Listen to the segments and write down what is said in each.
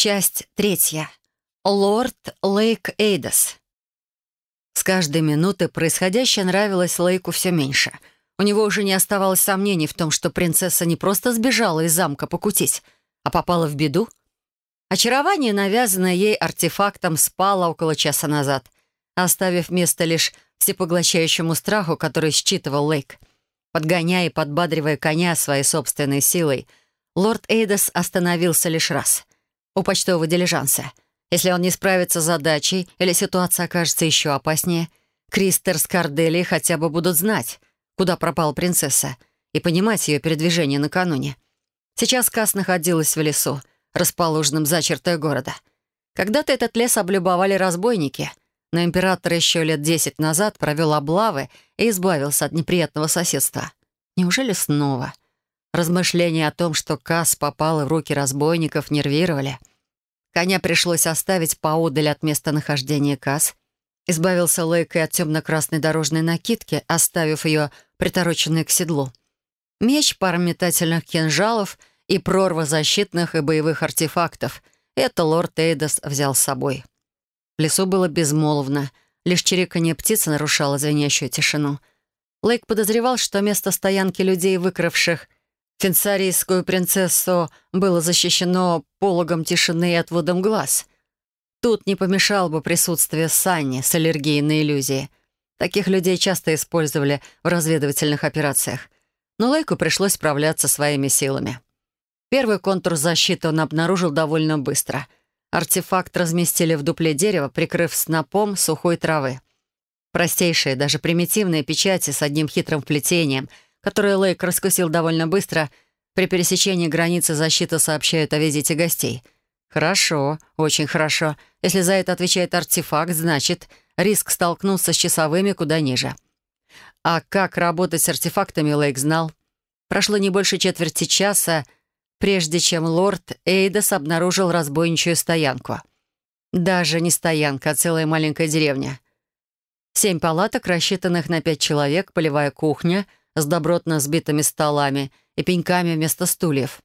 Часть третья. Лорд Лейк Эйдас. С каждой минуты происходящее нравилось Лейку все меньше. У него уже не оставалось сомнений в том, что принцесса не просто сбежала из замка покутить, а попала в беду. Очарование, навязанное ей артефактом, спало около часа назад, оставив место лишь всепоглощающему страху, который считывал Лейк. Подгоняя и подбадривая коня своей собственной силой, лорд Эйдас остановился лишь раз — у почтового дилижанса. Если он не справится с задачей или ситуация окажется еще опаснее, Кристер с Корделией хотя бы будут знать, куда пропала принцесса, и понимать ее передвижение накануне. Сейчас Кас находилась в лесу, расположенном за чертой города. Когда-то этот лес облюбовали разбойники, но император еще лет десять назад провел облавы и избавился от неприятного соседства. Неужели снова? Размышления о том, что Кас попала в руки разбойников, нервировали. Коня пришлось оставить поодаль от местонахождения Кас. Избавился Лейк и от темно-красной дорожной накидки, оставив ее притороченной к седлу. Меч, пара метательных кинжалов и прорва защитных и боевых артефактов — это лорд Эйдас взял с собой. В лесу было безмолвно, лишь чириканье птицы нарушало звенящую тишину. Лейк подозревал, что место стоянки людей, выкравших Фенсарийскую принцессу было защищено пологом тишины и отводом глаз. Тут не помешало бы присутствие Санни с аллергией на иллюзии. Таких людей часто использовали в разведывательных операциях. Но Лейку пришлось справляться своими силами. Первый контур защиты он обнаружил довольно быстро. Артефакт разместили в дупле дерева, прикрыв снопом сухой травы. Простейшие, даже примитивные печати с одним хитрым вплетением — которые Лейк раскусил довольно быстро, при пересечении границы защита сообщает о визите гостей. Хорошо, очень хорошо. Если за это отвечает артефакт, значит, риск столкнуться с часовыми куда ниже. А как работать с артефактами, Лейк знал. Прошло не больше четверти часа, прежде чем лорд Эйдас обнаружил разбойничью стоянку. Даже не стоянка, а целая маленькая деревня. Семь палаток, рассчитанных на пять человек, полевая кухня — с добротно сбитыми столами и пеньками вместо стульев.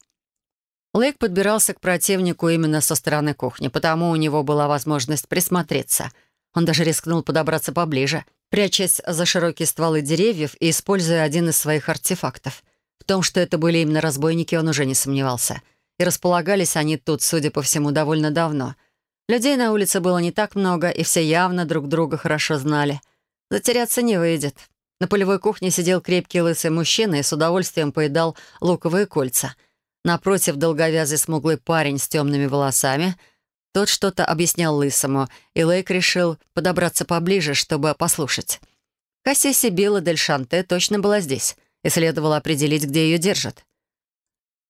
Лейк подбирался к противнику именно со стороны кухни, потому у него была возможность присмотреться. Он даже рискнул подобраться поближе, прячась за широкие стволы деревьев и используя один из своих артефактов. В том, что это были именно разбойники, он уже не сомневался. И располагались они тут, судя по всему, довольно давно. Людей на улице было не так много, и все явно друг друга хорошо знали. Затеряться не выйдет. На полевой кухне сидел крепкий лысый мужчина и с удовольствием поедал луковые кольца. Напротив долговязый смуглый парень с темными волосами. Тот что-то объяснял лысому, и Лейк решил подобраться поближе, чтобы послушать. Кассия Сибила Дель Шанте точно была здесь, и следовало определить, где ее держат.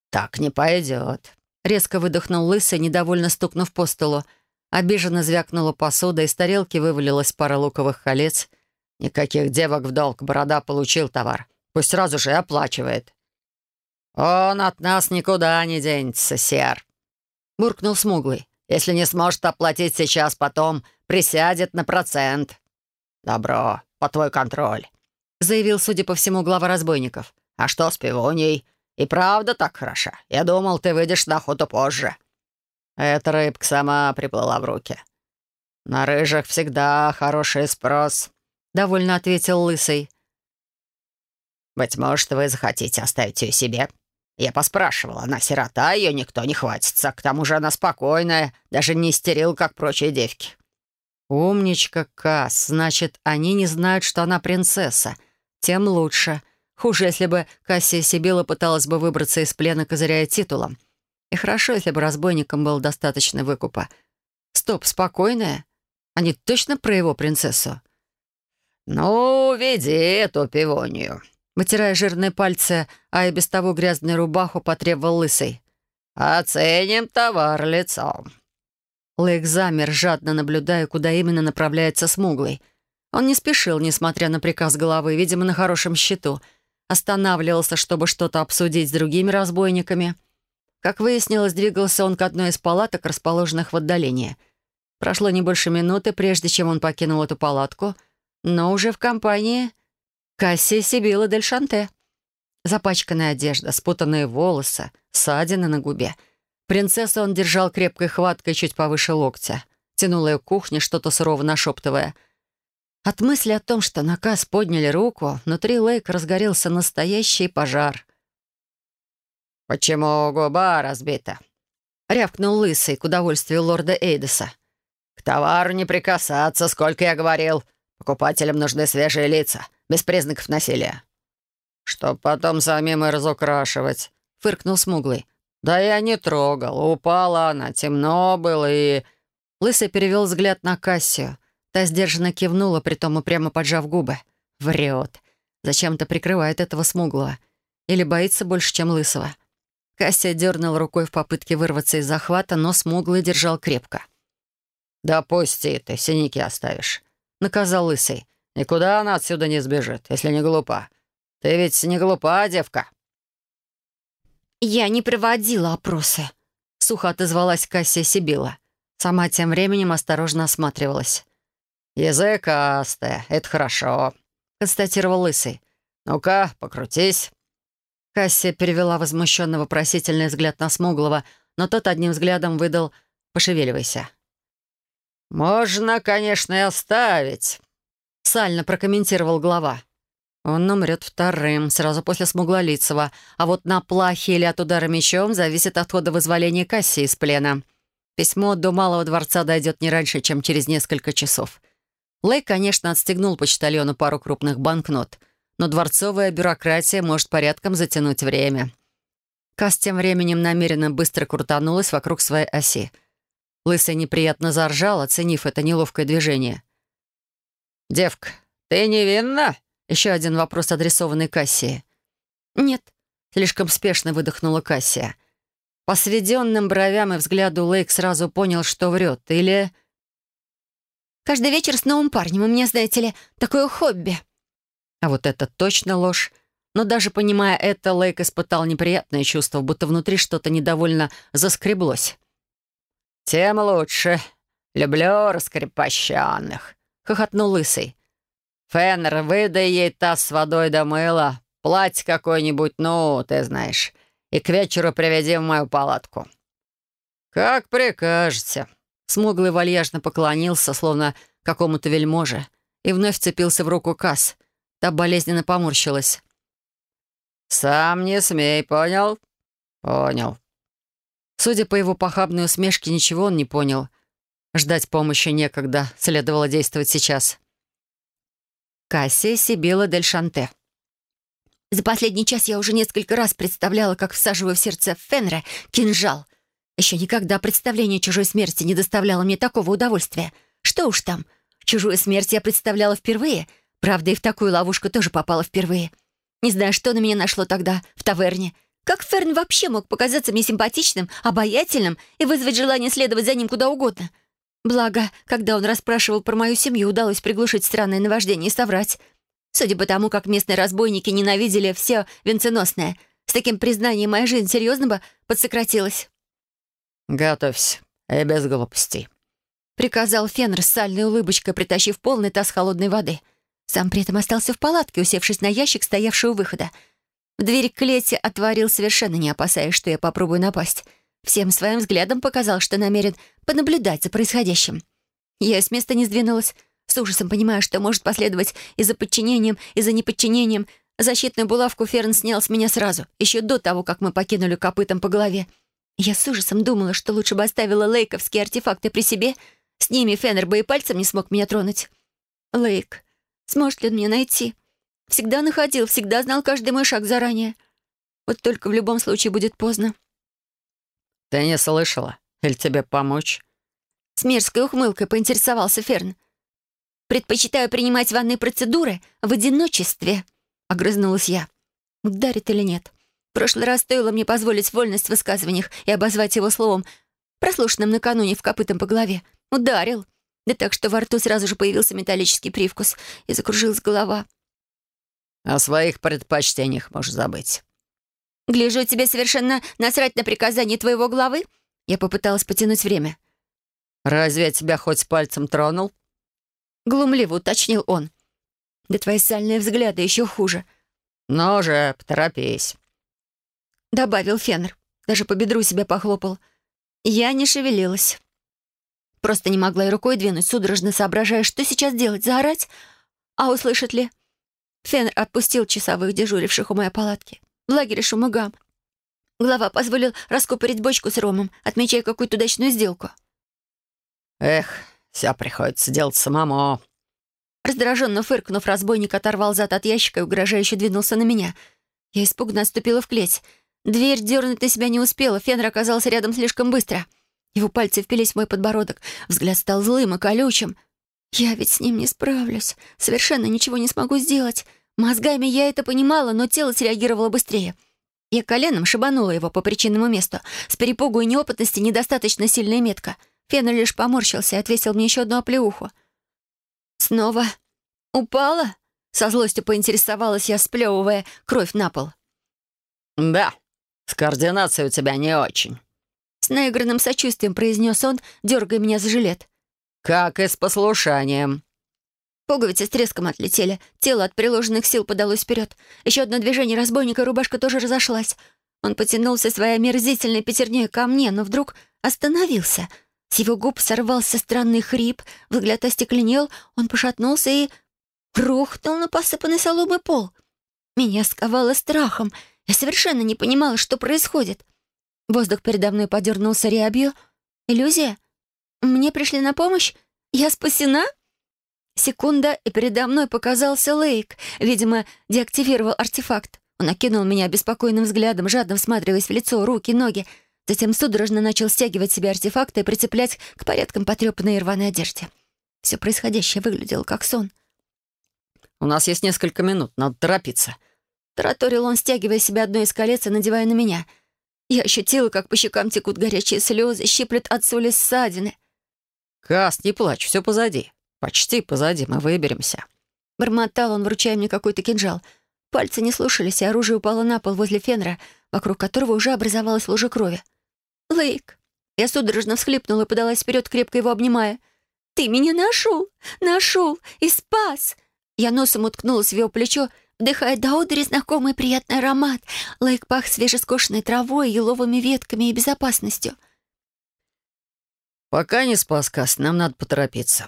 «Так не пойдет», — резко выдохнул лысый, недовольно стукнув по столу. Обиженно звякнула посуда, из тарелки вывалилась пара луковых колец — Никаких девок в долг, борода получил товар. Пусть сразу же оплачивает. «Он от нас никуда не денется, сер», — буркнул смуглый. «Если не сможет оплатить сейчас, потом присядет на процент». «Добро, по твой контроль», — заявил, судя по всему, глава разбойников. «А что с пивоней? И правда так хороша? Я думал, ты выйдешь на охоту позже». Эта рыбка сама приплыла в руки. «На рыжих всегда хороший спрос», — довольно ответил Лысый. «Быть может, вы захотите оставить ее себе?» Я поспрашивал, она сирота, ее никто не хватится. К тому же она спокойная, даже не истерил, как прочие девки. «Умничка, Касс. Значит, они не знают, что она принцесса. Тем лучше. Хуже, если бы Кассия Сибила пыталась бы выбраться из плена, козыряя титулом. И хорошо, если бы разбойникам было достаточно выкупа. Стоп, спокойная? Они точно про его принцессу?» «Ну, веди эту пивонию», — вытирая жирные пальцы, а и без того грязную рубаху потребовал лысый. «Оценим товар лицом». Лейк замер, жадно наблюдая, куда именно направляется смуглый. Он не спешил, несмотря на приказ головы, видимо, на хорошем счету. Останавливался, чтобы что-то обсудить с другими разбойниками. Как выяснилось, двигался он к одной из палаток, расположенных в отдалении. Прошло не больше минуты, прежде чем он покинул эту палатку — но уже в компании Кассия Сибила Дель Шанте. Запачканная одежда, спутанные волосы, ссадины на губе. Принцессу он держал крепкой хваткой чуть повыше локтя. Тянул ее к кухне, что-то сурово нашептывая. От мысли о том, что на Кас подняли руку, внутри Лейк разгорелся настоящий пожар. «Почему губа разбита?» — рявкнул Лысый к удовольствию лорда Эйдеса. «К товару не прикасаться, сколько я говорил. Покупателям нужны свежие лица, без признаков насилия». «Чтоб потом самим и разукрашивать», — фыркнул Смуглый. «Да я не трогал. Упала она, темно было и...» Лысый перевел взгляд на Кассию. Та сдержанно кивнула, притом упрямо поджав губы. Врет. Зачем-то прикрывает этого смуглого. Или боится больше, чем лысого. Кассия дернул рукой в попытке вырваться из захвата, но смуглый держал крепко. «Да пусти ты, синяки оставишь», — наказал лысый. «Никуда она отсюда не сбежит, если не глупа. Ты ведь не глупа, девка». «Я не проводила опросы», — сухо отозвалась Кассия Сибила. Сама тем временем осторожно осматривалась. «Языкастая, это хорошо», — констатировал Лысый. «Ну-ка, покрутись». Кассия перевела возмущенно вопросительный взгляд на Смуглого, но тот одним взглядом выдал «пошевеливайся». «Можно, конечно, и оставить», — сально прокомментировал глава. Он умрет вторым, сразу после Смуглолицего, а вот на плахе или от удара мечом зависит от хода вызволения Кассии из плена. Письмо до Малого дворца дойдет не раньше, чем через несколько часов. Лей, конечно, отстегнул почтальону пару крупных банкнот, но дворцовая бюрократия может порядком затянуть время. Касс тем временем намеренно быстро крутанулась вокруг своей оси. Лысый неприятно заржал, оценив это неловкое движение. «Девка, ты невинна?» Еще один вопрос, адресованный Кассии. «Нет», — слишком спешно выдохнула Кассия. По сведенным бровям и взгляду Лейк сразу понял, что врет. Или... «Каждый вечер с новым парнем. У меня, знаете ли, такое хобби». А вот это точно ложь. Но даже понимая это, Лейк испытал неприятное чувство, будто внутри что-то недовольно заскреблось. «Тем лучше. Люблю раскрепощенных», — хохотнул Лысый. «Феннер, выдай ей таз с водой до мыла, платье какое-нибудь, ну, ты знаешь, и к вечеру приведи в мою палатку». «Как прикажете». Смуглый вальяжно поклонился, словно какому-то вельможе, и вновь вцепился в руку Касс. Та болезненно поморщилась. «Сам не смей, понял?» «Понял». Судя по его похабной усмешке, ничего он не понял. Ждать помощи некогда, следовало действовать сейчас. Кассия Сибила Дель Шанте. За последний час я уже несколько раз представляла, как всаживаю в сердце Фенра кинжал. Еще никогда представление чужой смерти не доставляло мне такого удовольствия. Что уж там, чужую смерть я представляла впервые. Правда, и в такую ловушку тоже попала впервые. Не знаю, что на меня нашло тогда, в таверне. Как Ферн вообще мог показаться мне симпатичным, обаятельным и вызвать желание следовать за ним куда угодно — Благо, когда он расспрашивал про мою семью, удалось приглушить странное наваждение и соврать. Судя по тому, как местные разбойники ненавидели все венценосное, с таким признанием моя жизнь серьезно бы подсократилась. «Готовься, и без глупостей», — приказал Фенр с сальной улыбочкой, притащив полный таз холодной воды. Сам при этом остался в палатке, усевшись на ящик, стоявший у выхода. В дверь к клете отворил, совершенно не опасаясь, что я попробую напасть — Всем своим взглядом показал, что намерен понаблюдать за происходящим. Я с места не сдвинулась, с ужасом понимая, что может последовать и за подчинением, и за неподчинением. Защитную булавку Ферн снял с меня сразу, еще до того, как мы покинули копытом по голове. Я с ужасом думала, что лучше бы оставила лейковские артефакты при себе. С ними Феннер бы и пальцем не смог меня тронуть. Лейк, сможет ли он меня найти? Всегда находил, всегда знал каждый мой шаг заранее. Вот только в любом случае будет поздно. «Ты не слышала? Или тебе помочь?» С мерзкой ухмылкой поинтересовался Ферн. «Предпочитаю принимать ванные процедуры в одиночестве», — огрызнулась я. Ударит или нет? В прошлый раз стоило мне позволить вольность в высказываниях и обозвать его словом, прослушанным накануне в копытом по голове. Ударил. Да так, что во рту сразу же появился металлический привкус, и закружилась голова. «О своих предпочтениях можешь забыть. «Гляжу, тебе совершенно насрать на приказание твоего главы?» Я попыталась потянуть время. «Разве я тебя хоть пальцем тронул?» Глумливо уточнил он. «Да твои сальные взгляды еще хуже». «Ну же, поторопись», — добавил Феннер. Даже по бедру себя похлопал. Я не шевелилась. Просто не могла и рукой двинуть, судорожно соображая, что сейчас делать, заорать? А услышат ли? Фен отпустил часовых, дежуривших у моей палатки. В лагере шум и гам. Глава позволил раскупорить бочку с ромом, отмечая какую-то удачную сделку. «Эх, все приходится делать самому». Раздраженно фыркнув, разбойник оторвал зад от ящика и угрожающе двинулся на меня. Я испуганно отступила в клеть. Дверь дернуть на себя не успела, Фенр оказался рядом слишком быстро. Его пальцы впились в мой подбородок, взгляд стал злым и колючим. Я ведь с ним не справлюсь, совершенно ничего не смогу сделать. Мозгами я это понимала, но тело среагировало быстрее. Я коленом шибанула его по причинному месту. С перепугу и неопытности недостаточно сильная метка. Фенер лишь поморщился и отвесил мне еще одну оплеуху. «Снова упала?» Со злостью поинтересовалась я, сплевывая кровь на пол. «Да, с координацией у тебя не очень», — с наигранным сочувствием произнес он, дергая меня за жилет. «Как и с послушанием». Пуговицы с треском отлетели, тело от приложенных сил подалось вперед. Еще одно движение разбойника, рубашка тоже разошлась. Он потянулся своей омерзительной пятерней ко мне, но вдруг остановился. С его губ сорвался странный хрип, взгляд остекленел, он пошатнулся и рухнул на посыпанный соломой пол. Меня сковало страхом. Я совершенно не понимала, что происходит. Воздух передо мной подернулся рябью. Иллюзия? Мне пришли на помощь? Я спасена? Секунда, и передо мной показался Лейк. Видимо, деактивировал артефакт. Он окинул меня беспокойным взглядом, жадно всматриваясь в лицо, руки, ноги. Затем судорожно начал стягивать себе артефакты и прицеплять к порядкам потрепанной и рваной одежде. Все происходящее выглядело как сон. «У нас есть несколько минут, надо торопиться». Тараторил он, стягивая себе одно из колец и надевая на меня. Я ощутила, как по щекам текут горячие слезы, щиплет от соли ссадины. «Каст, не плачь, все позади. Почти позади, мы выберемся». Бормотал он, вручая мне какой-то кинжал. Пальцы не слушались, и оружие упало на пол возле Фенра, вокруг которого уже образовалась лужа крови. «Лейк!» Я судорожно всхлипнула и подалась вперед, крепко его обнимая. «Ты меня нашел! Нашел! И спас!» Я носом уткнулась в его плечо, вдыхая до одури знакомый приятный аромат. Лейк пах свежескошенной травой, еловыми ветками и безопасностью. «Пока не спас, Каст, нам надо поторопиться».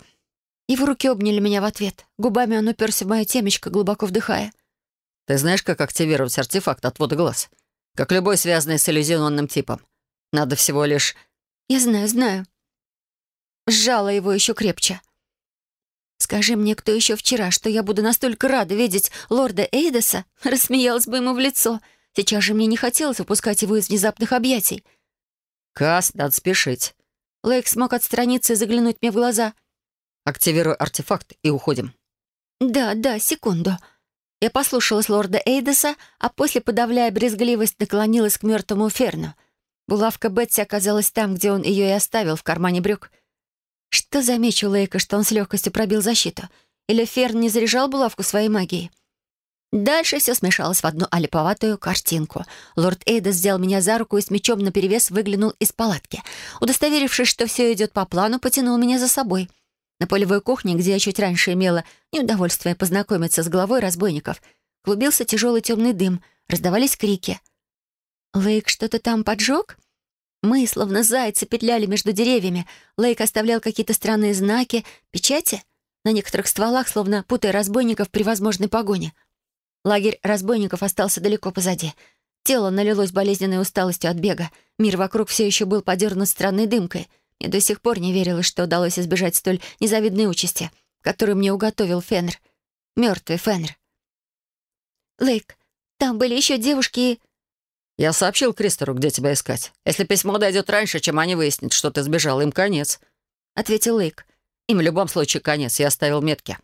Его руки обняли меня в ответ. Губами он уперся в мое темечко, глубоко вдыхая. «Ты знаешь, как активировать артефакт отвода глаз? Как любой связанный с иллюзионным типом. Надо всего лишь...» «Я знаю, знаю». Сжала его еще крепче. «Скажи мне, кто еще вчера, что я буду настолько рада видеть лорда Эйдеса?» Рассмеялась бы ему в лицо. Сейчас же мне не хотелось выпускать его из внезапных объятий. «Кас, надо спешить». Лейк смог отстраниться и заглянуть мне в глаза. «Активируй артефакт и уходим». «Да, да, секунду». Я послушалась лорда Эйдеса, а после, подавляя брезгливость, наклонилась к мертвому Ферну. Булавка Бетси оказалась там, где он ее и оставил, в кармане брюк. Что за меч у Лейка, что он с легкостью пробил защиту? Или Ферн не заряжал булавку своей магией? Дальше все смешалось в одну алиповатую картинку. Лорд Эйдес взял меня за руку и с мечом наперевес выглянул из палатки. Удостоверившись, что все идет по плану, потянул меня за собой. На полевой кухне, где я чуть раньше имела неудовольствие познакомиться с главой разбойников, клубился тяжелый темный дым, раздавались крики. «Лейк что-то там поджег?» Мы, словно зайцы, петляли между деревьями. Лейк оставлял какие-то странные знаки, печати на некоторых стволах, словно путая разбойников при возможной погоне. Лагерь разбойников остался далеко позади. Тело налилось болезненной усталостью от бега. Мир вокруг все еще был подернут странной дымкой. Я до сих пор не верила, что удалось избежать столь незавидной участи, которую мне уготовил Фенр. Мертвый Фенр. «Лейк, там были еще девушки и...» «Я сообщил Кристору, где тебя искать. Если письмо дойдет раньше, чем они выяснят, что ты сбежал, им конец», — ответил Лейк. «Им в любом случае конец. Я оставил метки».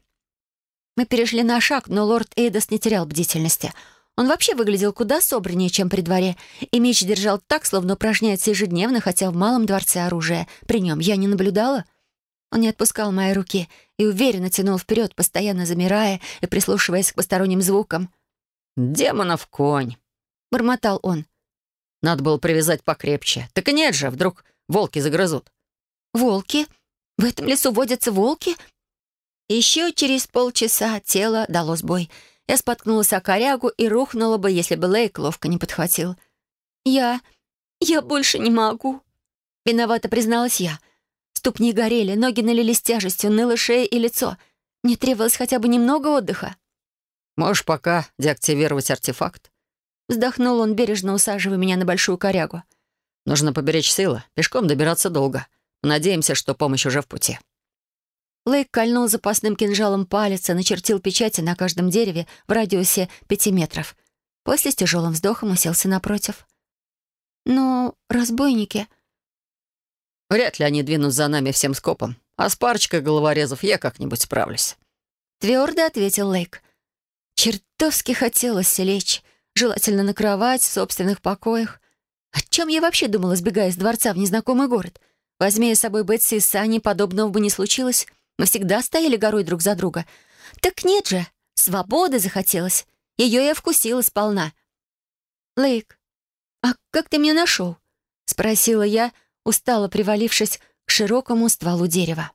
Мы перешли на шаг, но лорд Эйдас не терял бдительности. Он вообще выглядел куда собраннее, чем при дворе, и меч держал так, словно упражняется ежедневно, хотя в малом дворце оружия при нем я не наблюдала. Он не отпускал мои руки и уверенно тянул вперед, постоянно замирая и прислушиваясь к посторонним звукам. «Демонов конь!» — бормотал он. «Надо было привязать покрепче. Так и нет же, вдруг волки загрызут». «Волки? В этом лесу водятся волки?» Еще через полчаса тело дало сбой. Я споткнулась о корягу и рухнула бы, если бы Лейк ловко не подхватил. «Я... я больше не могу». Виновато призналась я. Ступни горели, ноги налились тяжестью, ныла шея и лицо. Мне требовалось хотя бы немного отдыха. «Можешь пока деактивировать артефакт». Вздохнул он, бережно усаживая меня на большую корягу. «Нужно поберечь силы. Пешком добираться долго. Надеемся, что помощь уже в пути». Лейк кольнул запасным кинжалом палец и начертил печати на каждом дереве в радиусе пяти метров. После с тяжелым вздохом уселся напротив. «Ну, разбойники...» «Вряд ли они двинут за нами всем скопом, а с парочкой головорезов я как-нибудь справлюсь». Твердо ответил Лейк. Чертовски хотелось лечь, желательно на кровать в собственных покоях. О чем я вообще думала, сбегая из дворца в незнакомый город? Возьми я с собой Бетси и Сани, подобного бы не случилось. Мы всегда стояли горой друг за друга. Так нет же, свободы захотелось. Ее я вкусила сполна. «Лейк, а как ты меня нашел?» — спросила я, устало привалившись к широкому стволу дерева.